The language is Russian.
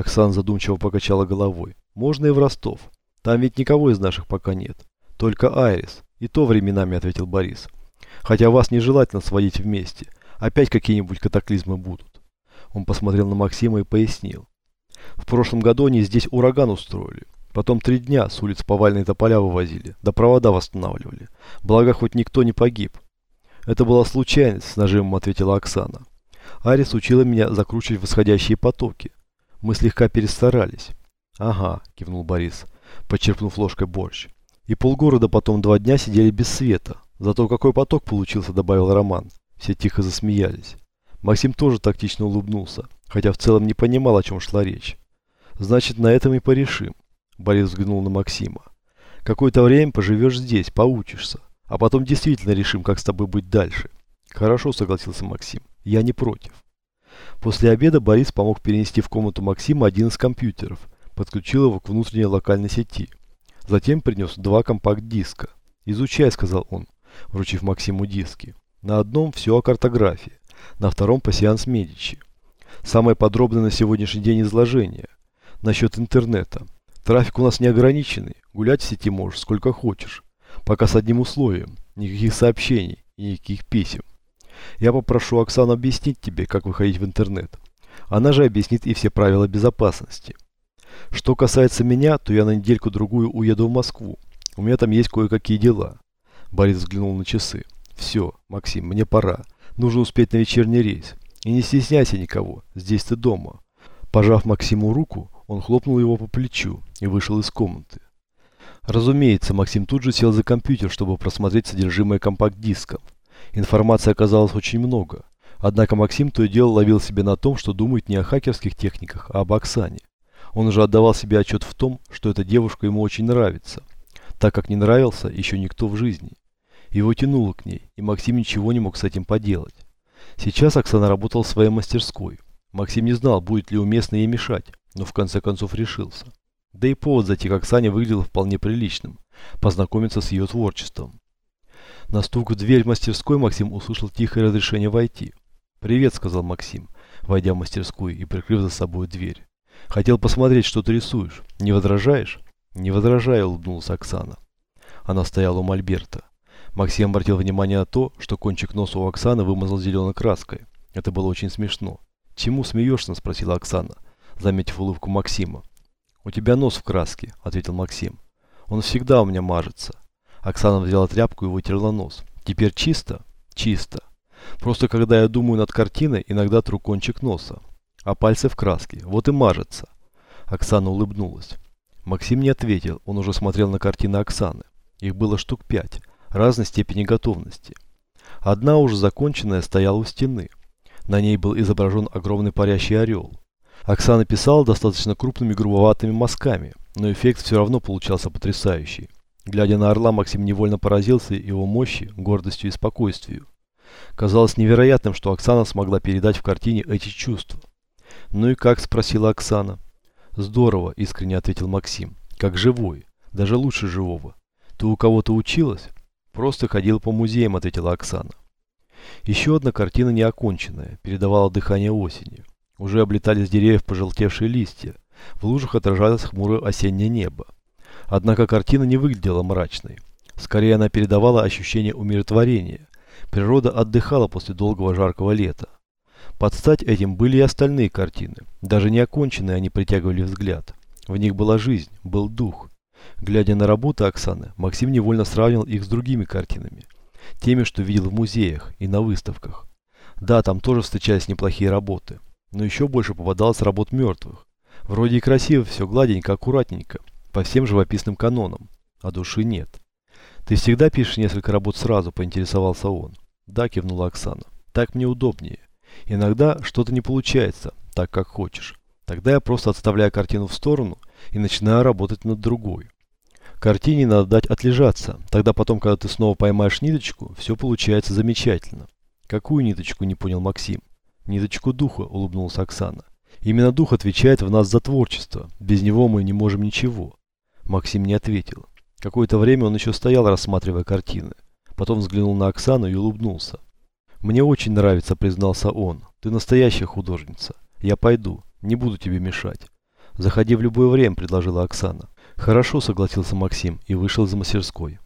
Оксана задумчиво покачала головой. Можно и в Ростов. Там ведь никого из наших пока нет. Только Айрис. И то временами, ответил Борис. Хотя вас нежелательно сводить вместе. Опять какие-нибудь катаклизмы будут. Он посмотрел на Максима и пояснил. В прошлом году они здесь ураган устроили. Потом три дня с улиц повальные тополя вывозили, да провода восстанавливали. Благо, хоть никто не погиб. Это была случайность, с нажимом ответила Оксана. Арис учила меня закручивать восходящие потоки. Мы слегка перестарались. Ага, кивнул Борис, подчерпнув ложкой борщ. И полгорода потом два дня сидели без света. Зато какой поток получился, добавил Роман. Все тихо засмеялись. Максим тоже тактично улыбнулся, хотя в целом не понимал, о чем шла речь. Значит, на этом и порешим. Борис взглянул на Максима. Какое-то время поживешь здесь, поучишься. А потом действительно решим, как с тобой быть дальше. Хорошо, согласился Максим. Я не против. После обеда Борис помог перенести в комнату Максима один из компьютеров, подключил его к внутренней локальной сети. Затем принес два компакт-диска. «Изучай», — сказал он, вручив Максиму диски. На одном все о картографии, на втором пассианс Медичи. Самое подробное на сегодняшний день изложение. Насчет интернета. Трафик у нас неограниченный, гулять в сети можешь сколько хочешь. Пока с одним условием. Никаких сообщений и никаких писем. Я попрошу Оксану объяснить тебе, как выходить в интернет. Она же объяснит и все правила безопасности. Что касается меня, то я на недельку-другую уеду в Москву. У меня там есть кое-какие дела. Борис взглянул на часы. Все, Максим, мне пора. Нужно успеть на вечерний рейс. И не стесняйся никого, здесь ты дома. Пожав Максиму руку, он хлопнул его по плечу и вышел из комнаты. Разумеется, Максим тут же сел за компьютер, чтобы просмотреть содержимое компакт-дисков. Информации оказалось очень много. Однако Максим то и дело ловил себя на том, что думает не о хакерских техниках, а об Оксане. Он уже отдавал себе отчет в том, что эта девушка ему очень нравится, так как не нравился еще никто в жизни. Его тянуло к ней, и Максим ничего не мог с этим поделать. Сейчас Оксана работала в своей мастерской. Максим не знал, будет ли уместно ей мешать, но в конце концов решился. Да и повод зайти к Оксане выглядел вполне приличным, познакомиться с ее творчеством. На стук в дверь мастерской Максим услышал тихое разрешение войти. «Привет», — сказал Максим, войдя в мастерскую и прикрыв за собой дверь. «Хотел посмотреть, что ты рисуешь. Не возражаешь?» «Не возражаю», — улыбнулась Оксана. Она стояла у мольберта. Максим обратил внимание на то, что кончик носа у Оксаны вымазал зеленой краской. Это было очень смешно. «Чему смеешься?» – спросила Оксана, заметив улыбку Максима. «У тебя нос в краске», – ответил Максим. «Он всегда у меня мажется». Оксана взяла тряпку и вытерла нос. «Теперь чисто?» «Чисто. Просто когда я думаю над картиной, иногда тру кончик носа. А пальцы в краске. Вот и мажется». Оксана улыбнулась. Максим не ответил, он уже смотрел на картины Оксаны. Их было штук пять разной степени готовности. Одна уже законченная стояла у стены. На ней был изображен огромный парящий орел. Оксана писала достаточно крупными грубоватыми мазками, но эффект все равно получался потрясающий. Глядя на орла, Максим невольно поразился его мощи, гордостью и спокойствию. Казалось невероятным, что Оксана смогла передать в картине эти чувства. «Ну и как?» – спросила Оксана. «Здорово», – искренне ответил Максим. «Как живой. Даже лучше живого. Ты у кого-то училась?» Просто ходил по музеям, ответила Оксана. Еще одна картина неоконченная, передавала дыхание осени. Уже облетали с деревьев пожелтевшие листья. В лужах отражалось хмурое осеннее небо. Однако картина не выглядела мрачной. Скорее она передавала ощущение умиротворения. Природа отдыхала после долгого жаркого лета. Под стать этим были и остальные картины. Даже неоконченные они притягивали взгляд. В них была жизнь, был дух. Глядя на работы Оксаны, Максим невольно сравнил их с другими картинами. Теми, что видел в музеях и на выставках. Да, там тоже встречались неплохие работы. Но еще больше попадалось работ мертвых. Вроде и красиво, все гладенько, аккуратненько, по всем живописным канонам. А души нет. «Ты всегда пишешь несколько работ сразу?» – поинтересовался он. «Да», – кивнула Оксана. «Так мне удобнее. Иногда что-то не получается, так как хочешь. Тогда я просто отставляю картину в сторону и начинаю работать над другой. Картине надо дать отлежаться, тогда потом, когда ты снова поймаешь ниточку, все получается замечательно. Какую ниточку, не понял Максим. Ниточку духа, улыбнулась Оксана. Именно дух отвечает в нас за творчество, без него мы не можем ничего. Максим не ответил. Какое-то время он еще стоял, рассматривая картины. Потом взглянул на Оксану и улыбнулся. «Мне очень нравится», — признался он. «Ты настоящая художница. Я пойду. Не буду тебе мешать. «Заходи в любое время», – предложила Оксана. «Хорошо», – согласился Максим и вышел из мастерской.